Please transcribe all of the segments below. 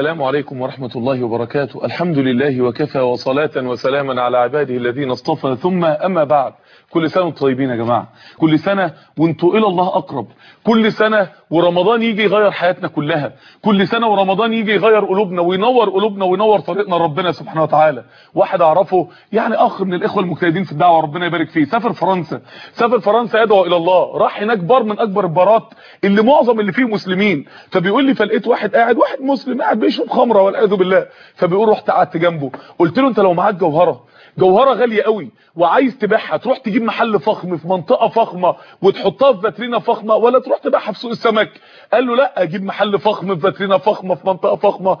السلام عليكم ورحمة الله وبركاته. الحمد لله وكفى وصلاة وسلاما على عباده الذين اصطفى. ثم أما بعد. كل سنة طيبين يا جماعة. كل سنة وانتوا إلى الله أقرب. كل سنة ورمضان يجي يغير حياتنا كلها. كل سنة ورمضان يجي يغير قلوبنا وينور قلوبنا وينور طريقنا ربنا سبحانه وتعالى. واحد أعرفه يعني أخ من الإخوة المجتهدين في الدعوة ربنا يبارك فيه. سافر فرنسا. سافر فرنسا يدعو إلى الله. راح هناك بار من أكبر البارات اللي معظم اللي فيه مسلمين. فبيقول لي فلقيت واحد قاعد واحد مسلم قاعد بيشرب خمرة والعياذ بالله. فبيقول رحت قعدت جنبه. قلت له أنت لو معاك جوهرة جوهرة غالية قوي وعايز تبيعها تروح تجيب محل فخم في منطقة فخمة وتحطها في فاترينا فخمة ولا تروح تبيعها في سوق السمك؟ قال له لا أجيب محل فخم في فاترينا فخمة في منطقة فخمة.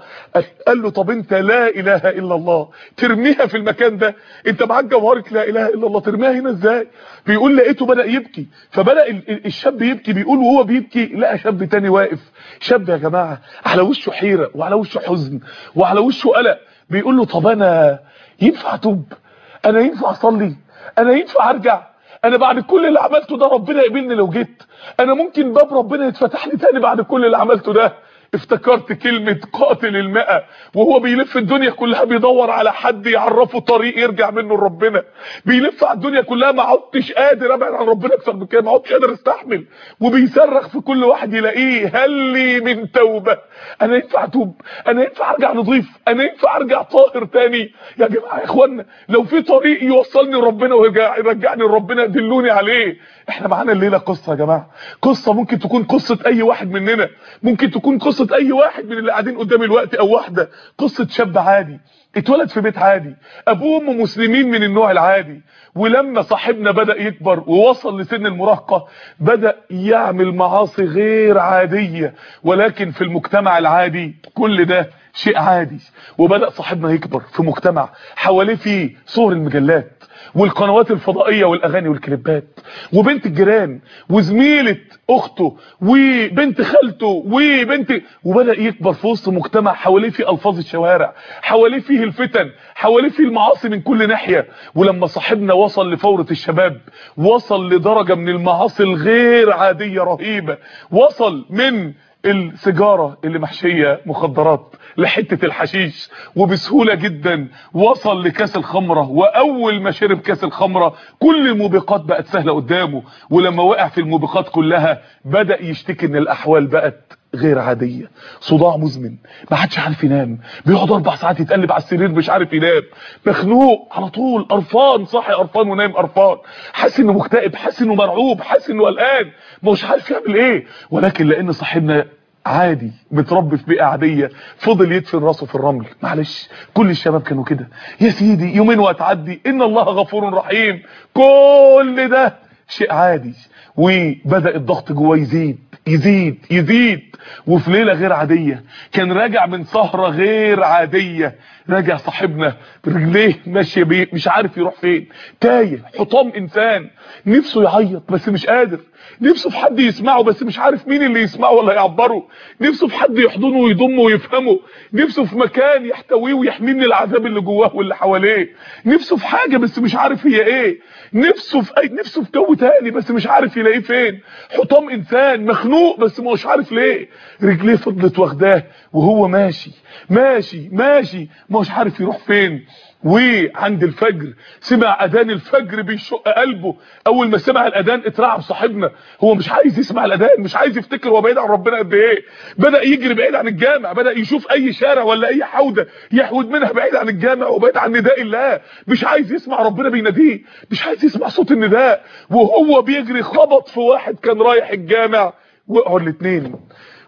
قال له طب أنت لا إله إلا الله ترميها في المكان ده. أنت معاك جوهرة لا إله إلا الله ترميها هنا إزاي؟ بيقول لقيته بدأ يبكي فبدأ الشاب يبكي بيقول وهو بيبكي لقى شاب تاني واقف. شاب يا جماعة على وشه حيرة وعلى وشه حزن وعلى وشه قلق. بيقول له طب أنا ينفع أتوب؟ أنا ينفع أصلي؟ أنا ينفع أرجع؟ أنا بعد كل اللي عملته ده ربنا يقبلني لو جيت. أنا ممكن باب ربنا يتفتح لي تاني بعد كل اللي عملته ده. افتكرت كلمة قاتل المئة وهو بيلف الدنيا كلها بيدور على حد يعرفه طريق يرجع منه لربنا. بيلف على الدنيا كلها ما عدتش قادر أبعد عن ربنا أكثر من كده ما عدتش قادر استحمل وبيصرخ في كل واحد يلاقيه هل لي من توبة. أنا ينفع أتوب؟ أنا ينفع أرجع نضيف؟ أنا ينفع أرجع طاهر تاني؟ يا جماعة يا اخوانا لو في طريق يوصلني لربنا ويرجعني لربنا دلوني عليه. إحنا معانا الليلة قصة يا جماعة. قصة ممكن تكون قصة أي واحد مننا. ممكن تكون قصة قصة أي واحد من اللي قاعدين قدامي الوقت أو واحدة قصة شاب عادي اتولد في بيت عادي أبوه وأمه مسلمين من النوع العادي ولما صاحبنا بدأ يكبر ووصل لسن المراهقة بدأ يعمل معاصي غير عادية ولكن في المجتمع العادي كل ده شيء عادي وبدأ صاحبنا يكبر في مجتمع حواليه فيه صور المجلات. والقنوات الفضائية والأغاني والكليبات وبنت الجيران وزميلة أخته وبنت خالته وبنت وبدأ يكبر في وسط مجتمع حواليه فيه ألفاظ الشوارع حواليه فيه الفتن حواليه فيه المعاصي من كل ناحية. ولما صاحبنا وصل لفورة الشباب وصل لدرجة من المعاصي الغير عادية رهيبة وصل من السيجارة اللي محشية مخدرات لحتة الحشيش وبسهولة جدا وصل لكاس الخمرة وأول ما شرب كاس الخمرة كل الموبقات بقت سهلة قدامه ولما وقع في الموبقات كلها بدأ يشتكي إن الأحوال بقت غير عادية. صداع مزمن. ما حدش عارف ينام. بيقعد أربع ساعات يتقلب على السرير مش عارف ينام. مخنوق على طول. قرفان. صاحي قرفان ونايم قرفان. حاسس إنه مكتئب. حاسس إنه مرعوب. حاسس إنه قلقان. مش عارف يعمل إيه. ولكن لأن صاحبنا عادي متربي في بيئة عادية فضل يدفن راسه في الرمل. معلش كل الشباب كانوا كده. يا سيدي يومين وهتعدي. إن الله غفور رحيم. كل ده شيء عادي. وبدأ الضغط جواه يزيد يزيد يزيد. وفي ليلة غير عادية كان راجع من سهرة غير عادية راجع صاحبنا برجليه ماشية بيه مش عارف يروح فين تايه حطام إنسان نفسه يعيط بس مش قادر نفسه في حد يسمعه بس مش عارف مين اللي يسمعه ولا يعبره نفسه في حد يحضنه ويضمه ويفهمه نفسه في مكان يحتويه ويحميه من العذاب اللي جواه واللي حواليه نفسه في حاجة بس مش عارف هي إيه نفسه في أي نفسه في جو تاني بس مش عارف يلاقيه فين حطام إنسان مخنوق بس مش عارف ليه. رجليه فضلت واخداه وهو ماشي. ماشي ماشي. مش عارف يروح فين. وعند الفجر سمع أذان الفجر بيشق قلبه. أول ما سمع الأذان اترعب صاحبنا. هو مش عايز يسمع الأذان مش عايز يفتكر هو بعيد عن ربنا قد إيه. بدأ يجري بعيد عن الجامع بدأ يشوف أي شارع ولا أي حوده يحود منها بعيد عن الجامع وبعيد عن نداء الله. مش عايز يسمع ربنا بيناديه مش عايز يسمع صوت النداء. وهو بيجري خبط في واحد كان رايح الجامع. وقعوا الاثنين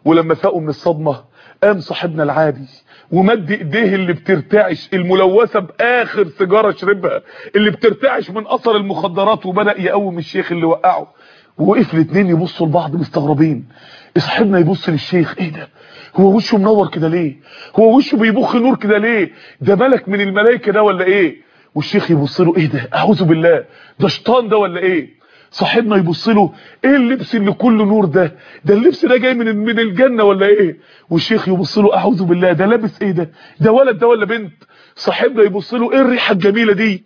ولما فاقوا من الصدمة قام صاحبنا العادي ومد إيديه اللي بترتعش الملوثة بآخر سيجارة شربها اللي بترتعش من أثر المخدرات وبدأ يقوم الشيخ اللي وقعه. ووقف الاثنين يبصوا لبعض مستغربين. صاحبنا يبص للشيخ إيه ده؟ هو وشه منور كده ليه؟ هو وشه بيبخ نور كده ليه؟ ده ملك من الملائكة ده ولا إيه؟ والشيخ يبص له إيه ده؟ أعوذ بالله ده شيطان ده ولا إيه؟ صاحبنا يبص له إيه اللبس اللي كله نور ده؟ ده اللبس ده جاي من من الجنة ولا إيه؟ والشيخ يبص له أعوذ بالله ده لابس إيه ده؟ ده ولد ده ولا بنت؟ صاحبنا يبص له إيه الريحة الجميلة دي؟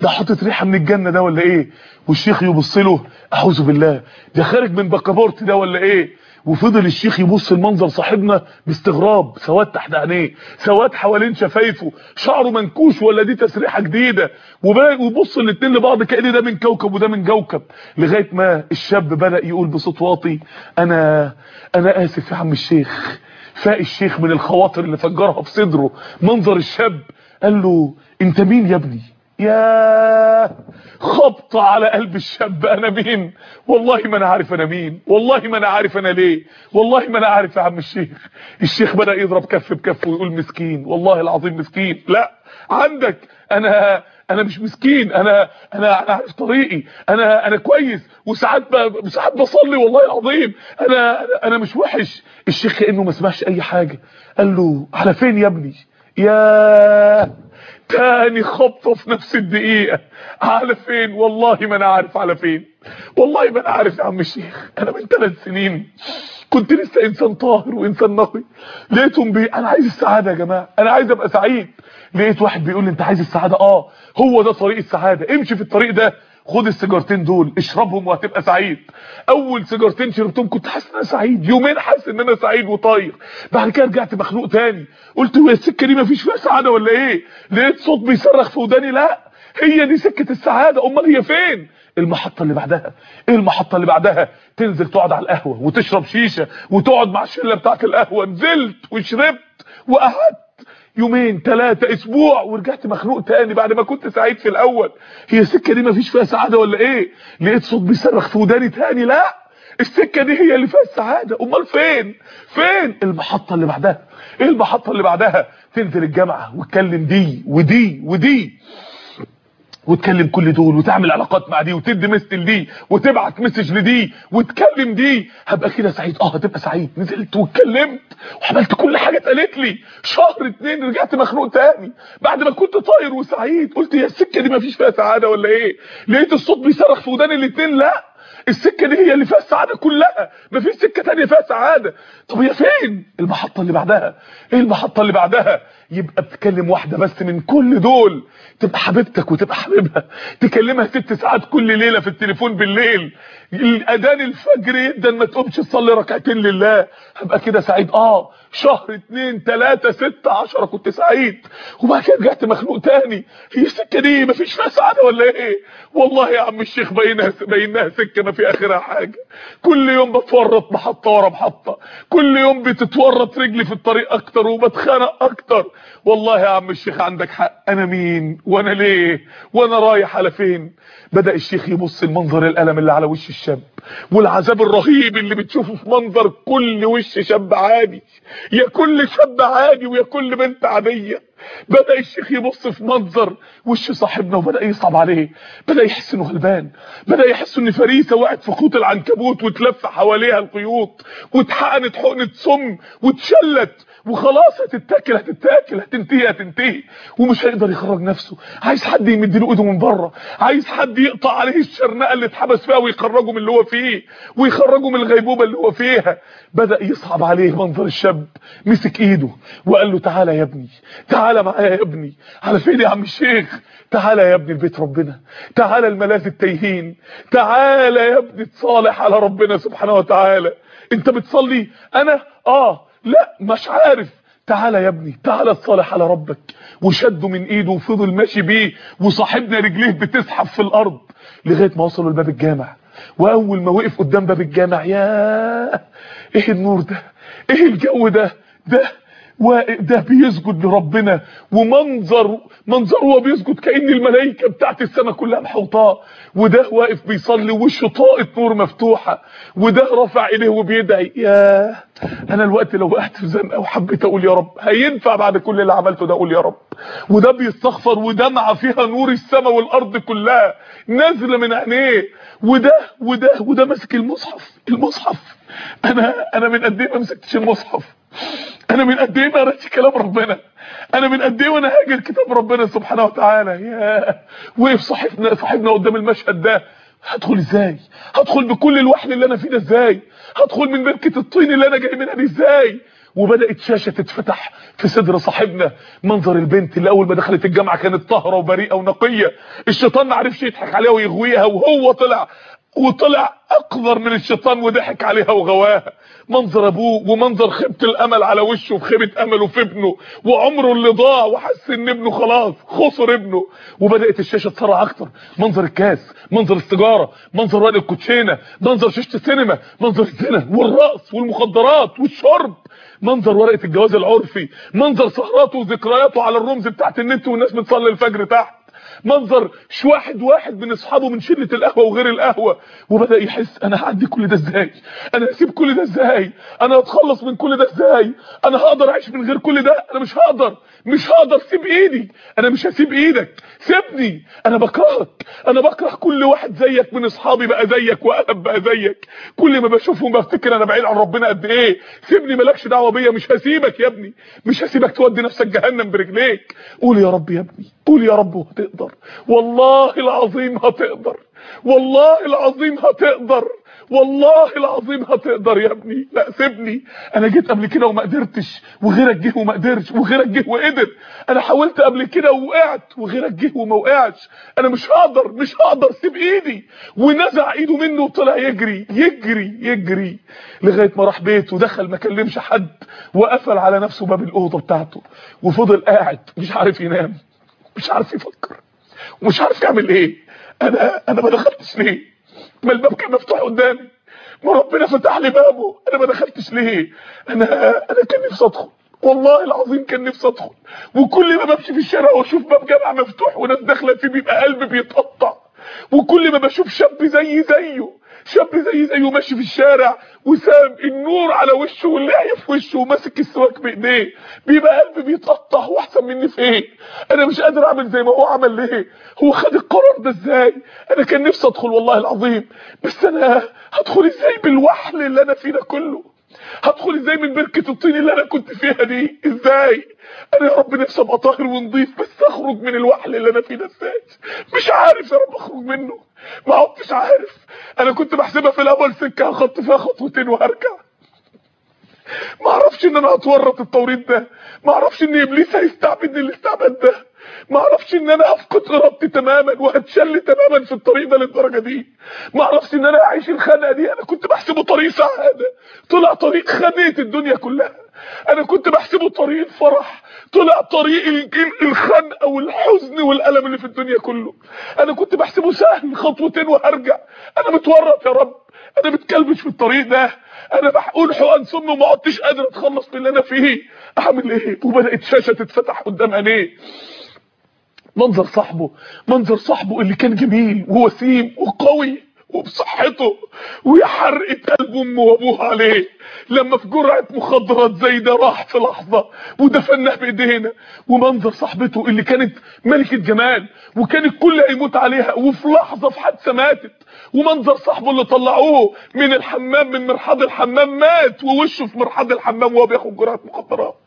ده حاطط ريحة من الجنة ده ولا إيه؟ والشيخ يبص له أعوذ بالله ده خارج من بكابورت ده ولا إيه؟ وفضل الشيخ يبص المنظر صاحبنا باستغراب. سواد تحت عينيه سواد حوالين شفايفه. شعره منكوش ولا دي تسريحة جديدة. ويبص الاثنين لبعض كأن ده من كوكب وده من كوكب لغاية ما الشاب بدأ يقول بصوت واطي أنا أنا آسف يا عم الشيخ. فاق الشيخ من الخواطر اللي فجرها في صدره. منظر الشاب قال له أنت مين يا ابني؟ يا خبطة على قلب الشاب أنا مين؟ والله ما أنا عارف أنا مين والله ما أنا عارف أنا ليه والله ما أنا عارف يا عم الشيخ. الشيخ بدأ يضرب كف بكف ويقول مسكين والله العظيم مسكين. لا عندك أنا أنا مش مسكين أنا أنا أنا عارف طريقي أنا أنا كويس. وساعات. ساعات بصلي والله العظيم. أنا أنا مش وحش. الشيخ كأنه ما سمعش أي حاجة. قال له على فين يا ابني؟ يا تاني خبطة في نفس الدقيقة. على فين؟ والله ما أنا عارف على فين. والله ما أنا عارف يا عم الشيخ. أنا من ثلاث سنين كنت لسه إنسان طاهر وإنسان نقي. لقيتهم بي أنا عايز السعادة يا جماعة. أنا عايز أبقى سعيد. لقيت واحد بيقول لي أنت عايز السعادة؟ آه هو ده طريق السعادة. امشي في الطريق ده. خد السيجارتين دول اشربهم وهتبقى سعيد. أول سيجارتين شربتهم كنت حاسس إن أنا سعيد يومين حاسس إن أنا سعيد وطاير. بعد كده رجعت مخنوق تاني. قلت هو السكة دي مفيش فيها سعادة ولا إيه؟ لقيت صوت بيصرخ في وداني لا هي دي سكة السعادة. أمال هي فين؟ المحطة اللي بعدها. إيه المحطة اللي بعدها؟ تنزل تقعد على القهوة وتشرب شيشة وتقعد مع الشلة بتاعت القهوة. نزلت وشربت وقعدت. يومين ثلاثة أسبوع ورجعت مخنوق تاني بعد ما كنت سعيد في الأول. هي السكة دي مفيش فيها سعادة ولا إيه؟ لقيت صوت بيصرخ في وداني تاني. لا السكة دي هي اللي فيها السعادة. أمال فين؟ فين؟ المحطة اللي بعدها. إيه المحطة اللي بعدها؟ تنزل الجامعة وتكلم دي ودي ودي. وتكلم كل دول وتعمل علاقات مع دي وتدي مثل دي وتبعت مسج لدي وتكلم دي. هبقى كده سعيد. آه هتبقى سعيد. نزلت واتكلمت وعملت كل حاجة اتقالت لي. شهر اتنين رجعت مخنوق تاني. بعد ما كنت طاير وسعيد قلت يا السكة دي ما فيش فيها سعادة ولا إيه؟ لقيت الصوت بيصرخ في وداني الاتنين. لا السكة دي هي اللي فيها السعادة كلها. مفيش سكة تانية فيها سعادة. طب هي فين؟ المحطة اللي بعدها. إيه المحطة اللي بعدها؟ يبقى بتكلم واحدة بس من كل دول. تبقى حبيبتك وتبقى حبيبها. تكلمها ست ساعات كل ليلة في التليفون بالليل. الأذان الفجر يدا ما تقومش تصلي ركعتين لله. هبقى كده سعيد. آه شهر اتنين تلاتة ستة عشرة كنت سعيد. وبعد كده رجعت مخنوق تاني. هي السكة دي مفيش فيها سعادة ولا إيه؟ والله يا عم الشيخ بينها بينها سكة ما في آخرها حاجة. كل يوم بتورط محطة ورا محطة كل يوم بتتورط رجلي في الطريق أكتر وبتخانق أكتر. والله يا عم الشيخ عندك حق. أنا مين؟ وأنا ليه؟ وأنا رايح على فين؟ بدأ الشيخ يبص المنظر الألم اللي على وش الشاب والعذاب الرهيب اللي بتشوفه في منظر كل وش شاب عادي. يا كل شاب عادي ويا كل بنت عادية. بدأ الشيخ يبص في منظر وش صاحبنا وبدأ يصعب عليه. بدأ يحس إنه غلبان. بدأ يحس إن فريسة وقعت في خيوط العنكبوت وتلف حواليها الخيوط واتحقنت حقنة سم واتشلت وخلاص هتتاكل هتتاكل هتنتهي هتنتهي. ومش هيقدر يخرج نفسه. عايز حد يمد له ايده من بره. عايز حد يقطع عليه الشرنقة اللي اتحبس فيها ويخرجه من اللي هو فيه ويخرجه من الغيبوبة اللي هو فيها. بدأ يصعب عليه منظر الشاب. مسك ايده وقال له تعالى يا ابني تعالى معايا يا ابني. على فين يا عم الشيخ؟ تعالى يا ابني لبيت ربنا. تعالى الملاذ التايهين. تعالى يا ابني تصالح على ربنا سبحانه وتعالى. انت بتصلي؟ أنا؟ آه. لا مش عارف. تعالى يا ابني تعالى تصالح على ربك. وشده من ايده وفضل ماشي بيه وصاحبنا رجليه بتزحف في الأرض لغاية ما وصلوا لباب الجامع. وأول ما وقف قدام باب الجامع يا إيه النور ده؟ إيه الجو ده؟ ده ده بيسجد لربنا ومنظر منظر هو بيسجد كأن الملائكة بتاعت السماء كلها محوطاه وده واقف بيصلي وشه طاقة نور مفتوحة. وده رفع إيديه وبيدعي يا أنا الوقت لو وقعت في زنقة وحبيت أقول يا رب هينفع بعد كل اللي عملته ده أقول يا رب. وده بيستغفر ودمعه فيها نور السماء والأرض كلها نازلة من عينيه. وده وده وده ماسك المصحف المصحف. أنا أنا من قد إيه ما مسكتش المصحف. أنا من قد إيه ما قريتش كلام ربنا. أنا من قد إيه وأنا هاجر كتاب ربنا سبحانه وتعالى. يا. وقف صاحبنا صاحبنا قدام المشهد ده. هدخل إزاي؟ هدخل بكل الوحل اللي أنا فيه ده إزاي؟ هدخل من بركة الطين اللي أنا جاي منها دي إزاي؟ وبدأت شاشة تتفتح في صدر صاحبنا. منظر البنت اللي أول ما دخلت الجامعة كانت طاهرة وبريئة ونقية. الشيطان ما عرفش يضحك عليها ويغويها وهو طلع. وطلع اقذر من الشيطان وضحك عليها وغواها منظر أبوه ومنظر خيبة الأمل على وشه وخيبه أمله في ابنه وعمره اللي ضاع وحس إن ابنه خلاص خسر ابنه. وبدأت الشاشة تسرع أكتر. منظر الكاس منظر السيجارة منظر ورق الكوتشينة منظر شاشة السينما منظر الزنا والرقص والمخدرات والشرب. منظر ورقة الجواز العرفي منظر سهراته وذكرياته على الرمز بتاعت النت والناس بتصلي الفجر تحت. منظر ش واحد واحد من أصحابه من شلة القهوة وغير القهوة. وبدأ يحس أنا هعدي كل ده إزاي؟ أنا هسيب كل ده إزاي؟ أنا هتخلص من كل ده إزاي؟ أنا هقدر أعيش من غير كل ده؟ أنا مش هقدر. مش هقدر سيب إيدي. أنا مش هسيب إيدك. سيبني. أنا بكرهك. أنا بكره كل واحد زيك من أصحابي بقى زيك وقلب بقى زيك. كل ما بشوفهم بفتكر أنا بعيد عن ربنا قد إيه. سيبني. مالكش دعوة بيا. مش هسيبك يا ابني. مش هسيبك تودي نفسك جهنم برجليك. قول يا رب يا ابني. قول يا رب وهتقدر. والله العظيم هتقدر. والله العظيم هتقدر. والله العظيم هتقدر يا ابني. لا سيبني. أنا جيت قبل كده وما قدرتش وغيرك جه وما قدرش وغيرك جه وقدر. أنا حاولت قبل كده ووقعت وغيرك جه وما وقعش. أنا مش هقدر مش هقدر. سيب إيدي. ونزع إيده منه وطلع يجري يجري يجري. لغاية ما راح بيته دخل ما كلمش حد وقفل على نفسه باب الأوضة بتاعته. وفضل قاعد مش عارف ينام مش عارف يفكر ومش عارف يعمل إيه. أنا أنا ما دخلتش ليه؟ ما الباب كان مفتوح قدامي. ما ربنا فتح لي بابه. أنا ما دخلتش ليه؟ أنا أنا كان نفسي أدخل. والله العظيم كان نفسي أدخل. وكل ما بمشي في الشارع وأشوف باب جامع مفتوح وناس داخلة فيه بيبقى قلبي بيتقطع. وكل ما بشوف شاب زي زيه شاب زي زيه ماشي في الشارع وسام النور على وشه واللعي في وشه وماسك السواك بإيديه. بيبقى قلبي بيتقطع هو أحسن مني في إيه أنا مش قادر أعمل زي ما هو عمل ليه؟ هو خد القرار ده إزاي؟ أنا كان نفسي أدخل والله العظيم بس أنا هدخل إزاي بالوحل اللي أنا فيه ده كله؟ هدخل إزاي من بركة الطين اللي أنا كنت فيها دي؟ إزاي؟ أنا يا رب نفسي أبقى طاهر ونضيف بس أخرج من الوحل اللي أنا فيه ده إزاي؟ مش عارف يا رب أخرج منه. ما عدتش عارف. أنا كنت بحسبها في الأول سكة هخط فيها خطوتين وهرجع. ما أعرفش إن أنا هتورط التوريط ده. ما أعرفش إن إبليس هيستعبدني الاستعباد ده. ما أعرفش إن أنا هفقد إرادتي تماما وهتشل تماما في الطريق ده للدرجة دي. ما أعرفش إن أنا أعيش الخنقه دي. أنا كنت بحسبه طريق سعادة. طلع طريق خنقه الدنيا كلها. أنا كنت بحسبه طريق الفرح طلع طريق الخنقه والحزن والألم اللي في الدنيا كله. أنا كنت بحسبه سهل خطوتين وهرجع. أنا متورط يا رب. أنا متكلبش في الطريق ده. أنا بحقول حقن سم وما عدتش قادر أتخلص من اللي أنا فيه. أعمل إيه؟ وبدأت شاشة تتفتح قدام عينيه. منظر صاحبه منظر صاحبه اللي كان جميل ووسيم وقوي وبصحته ويا حرقة قلب امه وابوه عليه. لما في جرعة مخدرات زي ده راح في لحظة ودفناه بإيدينا. ومنظر صاحبته اللي كانت ملكة جمال وكان الكل هيموت عليها وفي لحظة في حادثة ماتت. ومنظر صاحبه اللي طلعوه من الحمام من مرحاض الحمام مات ووشه في مرحاض الحمام وهو بياخد جرعة مخدرات.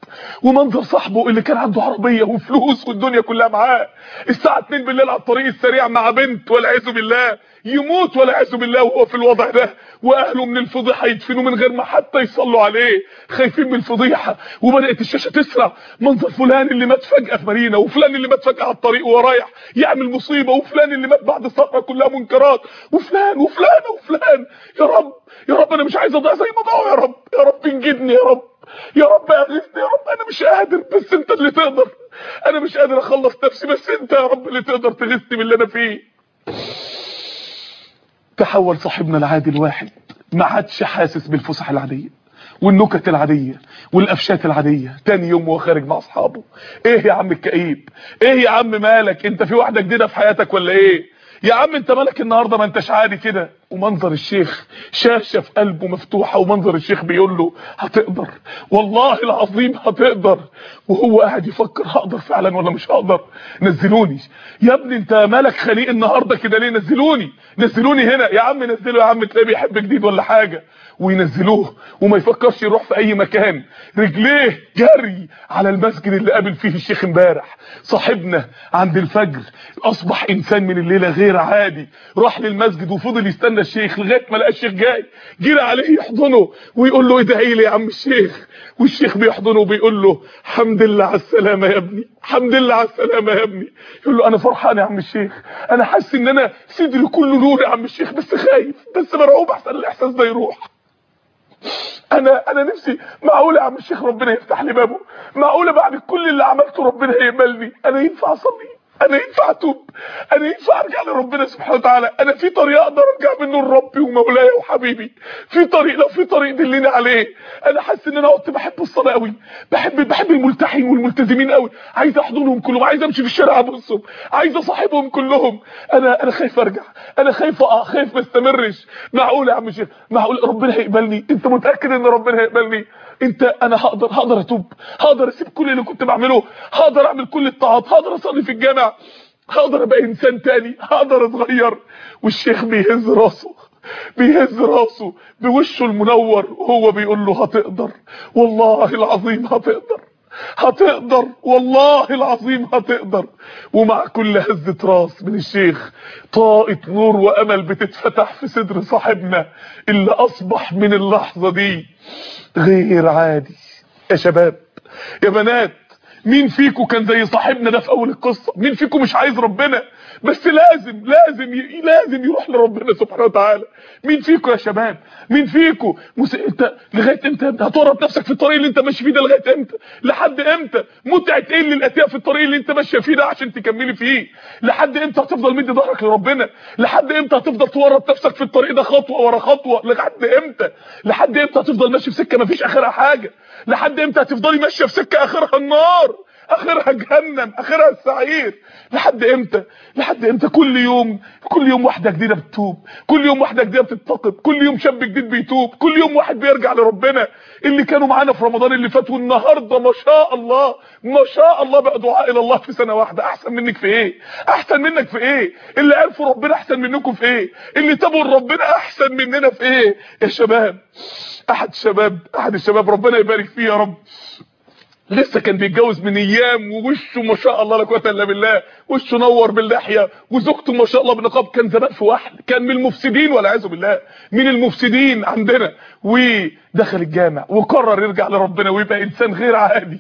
ومنظر صاحبه اللي كان عنده عربية وفلوس والدنيا كلها معاه. الساعة 2 بالليل على الطريق السريع مع بنت والعياذ بالله. يموت والعياذ بالله وهو في الوضع ده. وأهله من الفضيحة يدفنوه من غير ما حتى يصلوا عليه. خايفين من الفضيحة. وبدأت الشاشة تسرع منظر فلان اللي مات فجأة في مارينا وفلان اللي مات فجأة على الطريق وهو رايح يعمل مصيبة وفلان اللي مات بعد سفره كلها منكرات. وفلان وفلان وفلان. يا رب يا رب أنا مش عايز أضيع زي ما ضاعوا. يا رب يا رب انجدني يا رب. يا رب اغثني يا رب أنا مش قادر بس أنت اللي تقدر. أنا مش قادر أخلص نفسي بس أنت يا رب اللي تقدر تغثني من اللي أنا فيه. تحول صاحبنا العادي الواحد ما عادش حاسس بالفسح العادية والنكت العادية والقفشات العادية. تاني يوم وهو خارج مع أصحابه. إيه يا عم الكئيب؟ إيه يا عم مالك؟ أنت في واحدة جديدة في حياتك ولا إيه؟ يا عم أنت مالك النهارده؟ ما أنتش عادي كده. ومنظر الشيخ شاشه في قلبه مفتوحة ومنظر الشيخ بيقول له هتقدر والله العظيم هتقدر وهو قاعد يفكر هقدر فعلا ولا مش هقدر؟ نزلوني. يا ابني انت مالك خليق النهارده كده ليه نزلوني؟ نزلوني هنا. يا عم نزله يا عم تلاقيه بيحب جديد ولا حاجة. وينزلوه وما يفكرش يروح في أي مكان. رجليه جري على المسجد اللي قابل فيه الشيخ امبارح. صاحبنا عند الفجر أصبح إنسان من الليلة غير عادي. راح للمسجد وفضل يستنى الشيخ لغاية ما لقى الشيخ جاي. جري عليه يحضنه ويقول له ادعي لي يا عم الشيخ؟ والشيخ بيحضنه وبيقول له الحمد لله على السلامة يا ابني الحمد لله على السلامة يا ابني. يقول له أنا فرحان يا عم الشيخ أنا حاسس إن أنا صدري كله نور يا عم الشيخ بس خايف بس مرعوب أحسن الإحساس ده يروح. أنا أنا نفسي معقولة يا عم الشيخ ربنا يفتح لي بابه معقولة بعد كل اللي عملته ربنا يقبلني أنا ينفع أصلي؟ أنا ينفع أتوب؟ أنا ينفع أرجع لربنا سبحانه وتعالى؟ أنا في طريق أقدر أرجع منه لربي ومولاي وحبيبي. في طريق لو في طريق دلني عليه. أنا حاسس إن أنا كنت بحب الصلاة قوي بحب بحب الملتحين والملتزمين قوي عايز أحضنهم كلهم. عايز أمشي في الشارع أبصهم. عايز أصاحبهم كلهم. أنا أنا خايف أرجع. أنا خايف أقع. خايف ما أستمرش. معقول يا عم الشيخ معقول ربنا هيقبلني؟ أنت متأكد إن ربنا هيقبلني؟ أنت أنا هقدر هقدر أتوب. هقدر أسيب كل اللي كنت بعمله. هقدر أعمل كل الطاعات. هقدر أصلي في الجامع. هقدر ابقى إنسان تاني. هقدر اتغير والشيخ بيهز راسه. بيهز راسه. بوشه المنور. وهو بيقول له هتقدر. والله العظيم هتقدر. هتقدر. والله العظيم هتقدر. ومع كل هزة راس من الشيخ طاقة نور وأمل بتتفتح في صدر صاحبنا. اللي أصبح من اللحظة دي. غير عادي. يا شباب. يا بنات. مين فيكم كان زي صاحبنا ده في أول القصة؟ مين فيكم مش عايز ربنا؟ بس لازم لازم. لازم يروح لربنا سبحانه وتعالى. مين فيكم يا شباب؟ مين فيكم مس... انت لغاية إمتى؟ هتورط نفسك في الطريق اللي انت ماشي فيه ده لغاية إمتى؟ لحد إمتى؟ متعة إيه اللي الاتيه في الطريق اللي انت ماشية فيه ده عشان تكملي فيه؟ لحد إمتى هتفضل مدي ظهرك لربنا؟ لحد إمتى هتفضل تورط نفسك في الطريق ده خطوة ورا خطوة؟ لحد إمتى؟ لحد إمتى هتفضل ماشي في سكة مفيش آخرها حاجة؟ لحد إمتى هتفضلي ماشية في سكة آخرها النار؟ آخرها جهنم آخرها السعير. لحد إمتى؟ لحد إمتى؟ كل يوم كل يوم واحدة جديدة بتتوب. كل يوم واحدة جديدة بتتقب كل يوم شاب جديد بيتوب. كل يوم واحد بيرجع لربنا. اللي كانوا معانا في رمضان اللي فات والنهاردة ما شاء الله ما شاء الله بقى دعاء إلى الله في سنة واحدة. أحسن منك في إيه؟ أحسن منك في إيه؟ اللي عرفوا ربنا أحسن منكم في إيه؟ اللي تابوا ربنا أحسن مننا في إيه؟ يا شباب أحد الشباب أحد الشباب ربنا يبارك فيه يا رب. لسه كان بيتجوز من أيام ووشه ما شاء الله لا قوه إلا بالله. وشه نور باللحية. وزوجته ما شاء الله بالنقاب. كان زمان في واحد. كان من المفسدين والعياذ بالله. من المفسدين عندنا. ودخل الجامع. وقرر يرجع لربنا ويبقى إنسان غير عادي.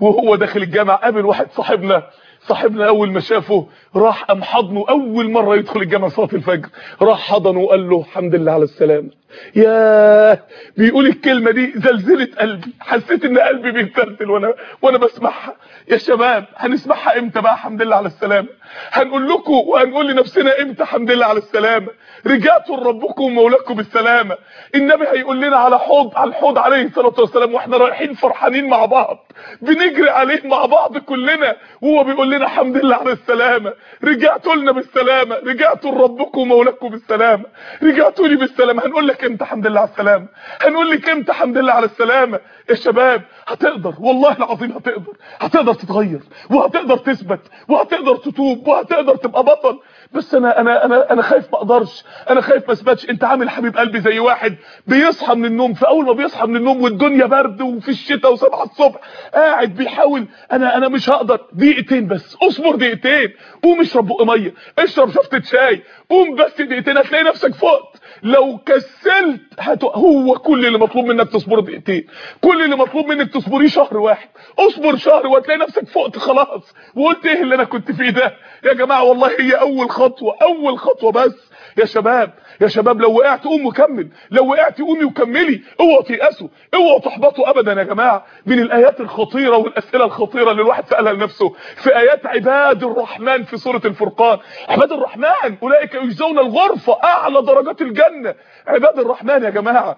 وهو داخل الجامع. قابل واحد صاحبنا. صاحبنا أول ما شافه راح قام حضنه. أول مرة يدخل الجامع صلاة الفجر. راح حضنه وقال له الحمد لله على السلامة. ياه بيقول الكلمة دي زلزلت قلبي. حسيت إن قلبي بيتزلزل وأنا وأنا بسمعها. يا شباب هنسمعها إمتى بقى؟ الحمد لله على السلامة. هنقول لكم وهنقول لنفسنا إمتى؟ الحمد لله على السلامة. رجعتوا لربكم ومولاكم بالسلامه النبي هيقول لنا على حوض على الحوض عليه الصلاة والسلام وإحنا رايحين فرحانين مع بعض. بنجري عليه مع بعض كلنا وهو بيقول لنا الحمد لله على السلامة. رجعتوا لنا بالسلامة. رجعتوا لربكم ومولاكم بالسلامة. رجعتوا لي بالسلامة. هنقول لك إمتى الحمد لله على السلامة. هنقول لك إمتى الحمد لله على السلامة. يا شباب هتقدر والله العظيم هتقدر. هتقدر تتغير وهتقدر تثبت وهتقدر تتوب وهتقدر تبقى بطل. بس أنا أنا أنا أنا خايف ما أقدرش. أنا خايف ما أثبتش. أنت عامل حبيب قلبي زي واحد بيصحى من النوم. في أول ما بيصحى من النوم والدنيا برد وفي الشتاء و7 الصبح قاعد بيحاول. أنا أنا مش هقدر. دقيقتين بس. أصبر دقيقتين. قوم اشرب بق مية. اشرب شفطه شاي. قوم بس دقيقتين. هتلاقي نفسك فقت. لو كسلت هت... هو كل اللي مطلوب منك تصبر دقيقتين. كل اللي مطلوب منك تصبريه شهر واحد. اصبر شهر وهتلاقي نفسك فقت خلاص. وقلت إيه اللي أنا كنت فيه ده؟ يا جماعة والله هي أول خطوة أول خطوة بس. يا شباب يا شباب لو وقعت قوم وكمل لو وقعت قومي وكملي اوعوا تيأسوا اوعوا تحبطوا ابدا يا جماعة. من الآيات الخطيرة والأسئلة الخطيرة اللي الواحد سألها لنفسه في آيات عباد الرحمن في سورة الفرقان. عباد الرحمن أولئك يجزون الغرفه أعلى درجات الجنة. عباد الرحمن يا جماعة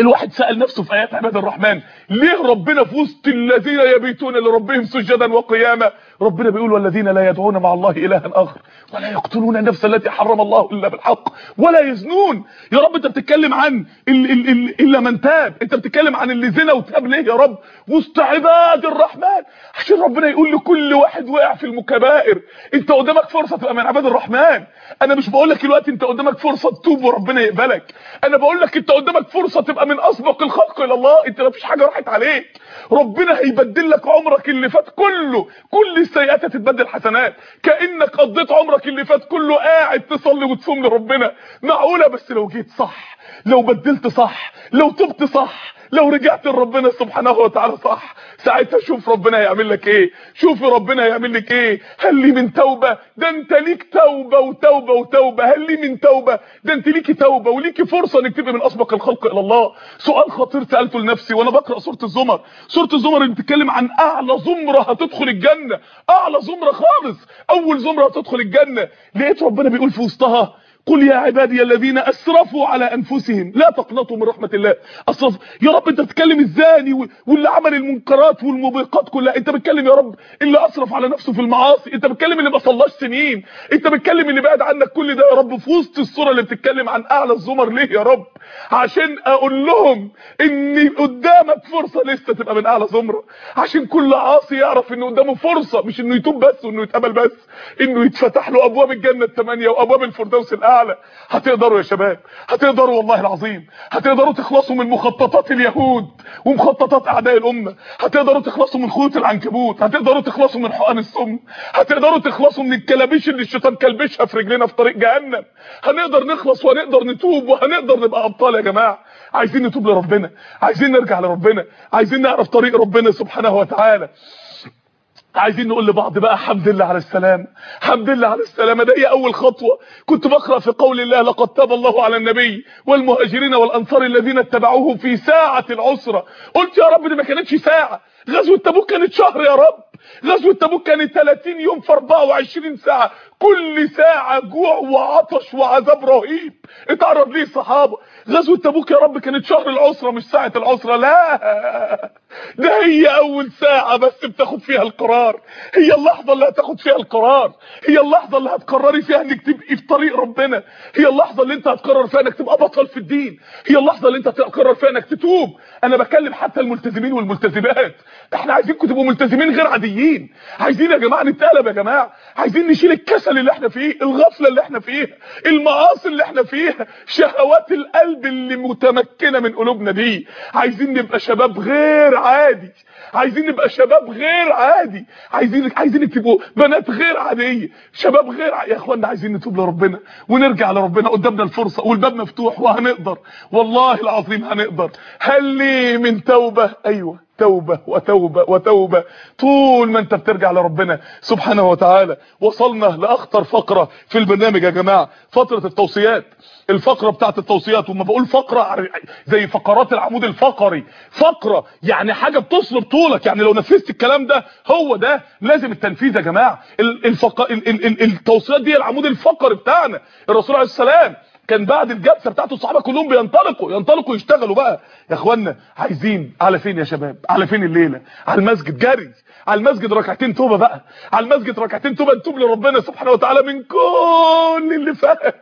الواحد سأل نفسه في آيات عباد الرحمن ليه ربنا في وسط الذين يبيتون لربهم سجدا وقياما؟ ربنا بيقول والذين لا يدعون مع الله إلها آخر. ولا يقتلون النفس التي حرم الله إلا بالحق. ولا يزنون. يا رب أنت بتتكلم عن ال ال ال إلا من تاب. أنت بتتكلم عن اللي زنا وتاب ليه يا رب؟ وسط عباد الرحمن. عشان ربنا يقول لكل واحد وقع في المكبائر أنت قدامك فرصة تبقى من عباد الرحمن. أنا مش بقول لك دلوقتي أنت قدامك فرصة تتوب وربنا يقبلك. أنا بقول لك أنت قدامك فرصة تبقى من أسبق الخلق إلى الله. أنت مفيش حاجة راح راحت عليك ربنا هيبدل لك عمرك اللي فات كله. كل السيئات هتتبدل حسنات. كأنك قضيت عمرك اللي فات كله قاعد تصلي وتصوم لربنا. معقولة بس لو جيت صح. لو بدلت صح لو تبت صح لو رجعت لربنا سبحانه وتعالى صح ساعتها شوف ربنا هيعمل لك إيه. شوف ربنا هيعمل لك إيه. هل لي من توبة؟ ده أنت ليك توبة وتوبة وتوبة. هل لي من توبة؟ ده أنت ليكي توبة وليكي فرصة إنك تبقي من اسبق الخلق إلى الله. سؤال خطير سألته لنفسي وأنا بقرأ سورة الزمر. سورة الزمر بتتكلم عن أعلى زمرة هتدخل الجنة. أعلى زمرة خالص. أول زمرة هتدخل الجنة. لقيت ربنا بيقول في وسطها قل يا عبادي الذين أسرفوا على أنفسهم لا تقنطوا من رحمة الله. أسرف. يا رب أنت بتتكلم الزاني واللي عمل المنكرات والموبقات كلها. أنت بتتكلم يا رب اللي أسرف على نفسه في المعاصي. أنت بتتكلم اللي ما صلاش سنين. أنت بتتكلم اللي بعد عنك كل ده. يا رب في وسط الصورة اللي بتتكلم عن أعلى الزمر ليه يا رب؟ عشان أقول لهم ان قدامك فرصة لسه تبقى من أعلى زمرة. عشان كل عاصي يعرف ان قدامه فرصة مش إنه يتوب بس وإنه يتقبل بس. إنه يتفتح له أبواب الجنة الثمانيه وأبواب الفردوس الأعلى. الاعلى هتقدروا يا شباب. هتقدروا والله العظيم. هتقدروا تخلصوا من مخططات اليهود ومخططات أعداء الأمة. هتقدروا تخلصوا من خيوط العنكبوت. هتقدروا تخلصوا من حقن السم. هتقدروا تخلصوا من الكلابيش اللي الشيطان كلبشها في رجلنا في طريق جهنم. هنقدر نخلص وهنقدر نتوب وهنقدر نبقى أبطال يا جماعة. عايزين نتوب لربنا. عايزين نرجع لربنا. عايزين نعرف طريق ربنا سبحانه وتعالى. عايزين نقول لبعض بقى حمد لله على السلام حمد لله على السلامة. ده هي أول خطوة. كنت بقرأ في قول الله لقد تاب الله على النبي والمهاجرين والأنصار الذين اتبعوه في ساعة العسرة. قلت يا رب دي ما كانتش ساعة. غزوة تبوك كانت شهر يا رب. غزوة تبوك كانت 30 يوم في 24 ساعة. كل ساعة جوع وعطش وعذاب رهيب. اتعرض ليه الصحابه غزوة تبوك يا رب كانت شهر العسرة مش ساعة العسرة. لا ده هي أول ساعة بس بتاخد فيها القرار. هي اللحظة اللي هتاخد فيها القرار. هي اللحظة اللي هتقرري فيها إنك تبقي في طريق ربنا. هي اللحظة اللي أنت هتقرر فيها إنك تبقى بطل في الدين. هي اللحظة اللي أنت هتقرر فيها إنك تتوب. أنا بكلم حتى الملتزمين والملتزمات. إحنا عايزينكم تبقوا ملتزمين غير عاديين. عايزين يا جماعة نتقلب يا جماعة. عايزين نشيل الكسل اللي إحنا فيه الغفلة اللي إحنا فيها المعاصي اللي إحنا فيها شهوات القلب اللي متمكنة من قلوبنا دي. عايزين نبقى شباب غير عادي. عايزين نبقى شباب غير عادي. عايزين عايزين تبقوا بنات غير عادية. شباب غير ع... يا اخوانا عايزين نتوب لربنا ونرجع لربنا. قدامنا الفرصة والباب مفتوح وهنقدر. والله العظيم هنقدر. هل لي من توبة؟ أيوه. توبة وتوبة وتوبة. طول ما انت بترجع لربنا سبحانه وتعالى. وصلنا لأخطر فقرة في البرنامج يا جماعة فترة التوصيات. الفقرة بتاعت التوصيات وما بقول فقرة زي فقرات العمود الفقري. فقرة يعني حاجة بتصلب طولك. يعني لو نفذت الكلام ده هو ده لازم التنفيذ يا جماعة. الفق... التوصيات دي العمود الفقري بتاعنا. الرسول عليه السلام كان بعد الجلسة بتاعته الصحابة كلهم بينطلقوا ينطلقوا يشتغلوا بقى. يا اخوانا عايزين على فين يا شباب؟ على فين الليلة؟ على المسجد جري. على المسجد ركعتين توبة بقى. على المسجد ركعتين توبة نتوب لربنا سبحانه وتعالى من كل اللي فات.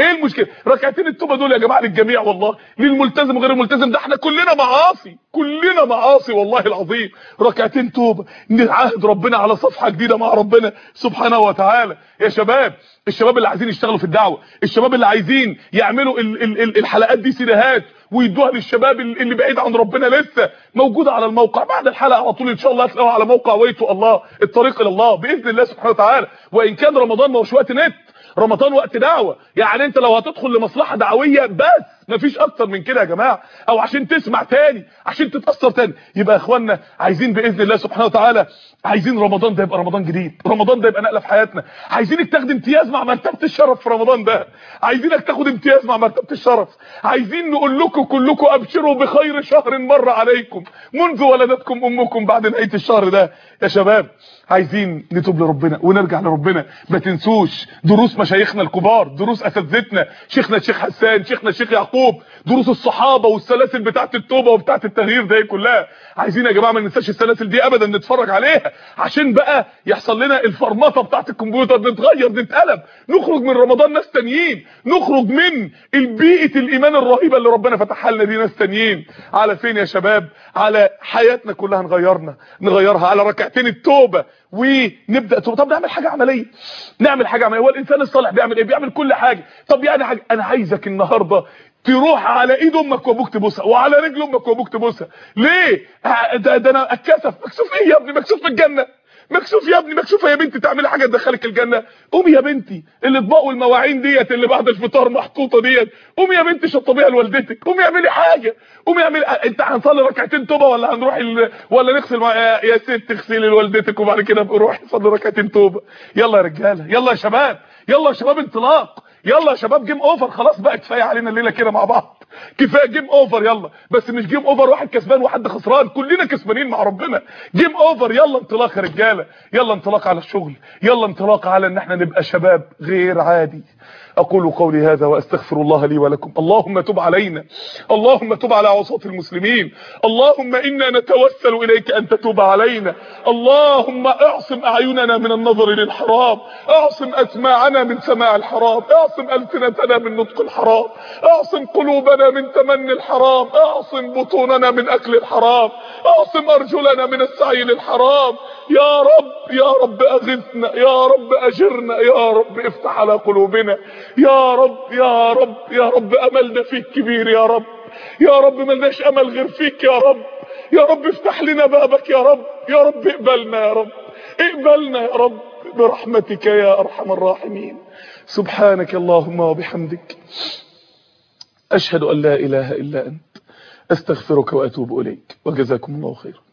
إيه المشكلة؟ ركعتين التوبة دول يا جماعة للجميع والله. للملتزم وغير الملتزم ده إحنا كلنا معاصي. كلنا معاصي والله العظيم. ركعتين توبة نعاهد ربنا على صفحة جديدة مع ربنا سبحانه وتعالى. يا شباب الشباب اللي عايزين يشتغلوا في الدعوة الشباب اللي عايزين يعملوا ال ال ال الحلقات دي سيديهات ويدوها للشباب اللي بعيد عن ربنا لسه موجودة على الموقع. بعد الحلقة على طول إن شاء الله هتلاقوها على موقع ويتو الله الطريق إلى الله بإذن الله سبحانه وتعالى. وإن كان رمضان ما هوش وقت نت رمضان وقت دعوة. يعني أنت لو هتدخل لمصلحة دعوية بس مفيش أكتر من كده يا جماعة. أو عشان تسمع تاني عشان تتأثر تاني. يبقى يا اخوانا عايزين بإذن الله سبحانه وتعالى عايزين رمضان ده يبقى رمضان جديد. رمضان ده يبقى نقلة في حياتنا. عايزينك تاخد امتياز مع مرتبة الشرف في رمضان ده. عايزينك تاخد امتياز مع مرتبة الشرف. عايزين نقول لكم كلكم أبشروا بخير شهر مر عليكم. منذ ولدتكم أمكم بعد نهاية الشهر ده. يا شباب عايزين نتوب لربنا ونرجع لربنا. ما تنسوش دروس مشايخنا الكبار دروس أساتذتنا. شيخنا الشيخ حسان شيخنا الشيخ يعقوب. دروس الصحابة والسلاسل بتاعه التوبه وبتاعه التغيير دي كلها. عايزين يا جماعة ما ننساش السلاسل دي ابدا نتفرج عليها عشان بقى يحصل لنا الفرمطة بتاعه الكمبيوتر نتغير نتقلب نخرج من رمضان ناس تانيين نخرج من البيئه الإيمان الرهيبة اللي ربنا فتحها لنا دي ناس تانيين. على فين يا شباب؟ على حياتنا كلها نغيرنا نغيرها. على ركعتين التوبة ونبدأ طب نعمل حاجة عملية. نعمل حاجة عملية. هو الإنسان الصالح بيعمل إيه؟ بيعمل كل حاجة. طب يعني حاجة أنا عايزك النهارده تروح على إيد أمك وأبوك تبوسها وعلى رجل أمك وأبوك تبوسها. ليه؟ ده, ده أنا اتكسف مكسوف إيه يا ابني؟ مكسوف في الجنة. مكسوف يا ابني مكسوفه يا بنتي تعملي حاجة تدخلك الجنة. قومي يا بنتي الاطباق والمواعين ديت اللي بعد الفطار محطوطة ديت. قومي يا بنتي شطبيها لوالدتك. قومي اعملي حاجة. قومي اعملي انت هنصلي ركعتين توبة ولا هنروح ال... ولا نغسل مع... يا ست تغسلي لوالدتك وبعد كده روحي صلي ركعتين توبة. يلا يا رجالة يلا يا شباب يلا يا شباب انطلاق. يلا يا شباب game over خلاص بقى كفاية علينا الليلة كده مع بعض. كفاية game over يلا. بس مش game over واحد كسبان وحد خسران. كلنا كسبانين مع ربنا. game over يلا انطلاق يا رجالة. يلا انطلاق على الشغل. يلا انطلاق على إن إحنا نبقى شباب غير عادي. أقول قولي هذا وأستغفر الله لي ولكم. اللهم تب علينا. اللهم تب على عصاة المسلمين. اللهم إنا نتوسل إليك أن تتوب علينا. اللهم أعصم أعيننا من النظر للحرام. أعصم أسماعنا من سماع الحرام. أعصم ألسنتنا من نطق الحرام. أعصم قلوبنا من تمني الحرام. أعصم بطوننا من أكل الحرام. أعصم أرجلنا من السعي للحرام. يا رب يا رب أغثنا. يا رب أجرنا. يا رب افتح على قلوبنا. يا رب يا رب يا رب املنا فيك كبير يا رب. يا رب ملناش أمل غير فيك يا رب. يا رب افتح لنا بابك يا رب. يا رب اقبلنا يا رب. اقبلنا يا رب برحمتك يا أرحم الراحمين. سبحانك اللهم وبحمدك. أشهد أن لا إله إلا أنت. أستغفرك وأتوب إليك. وجزاكم الله خيرا.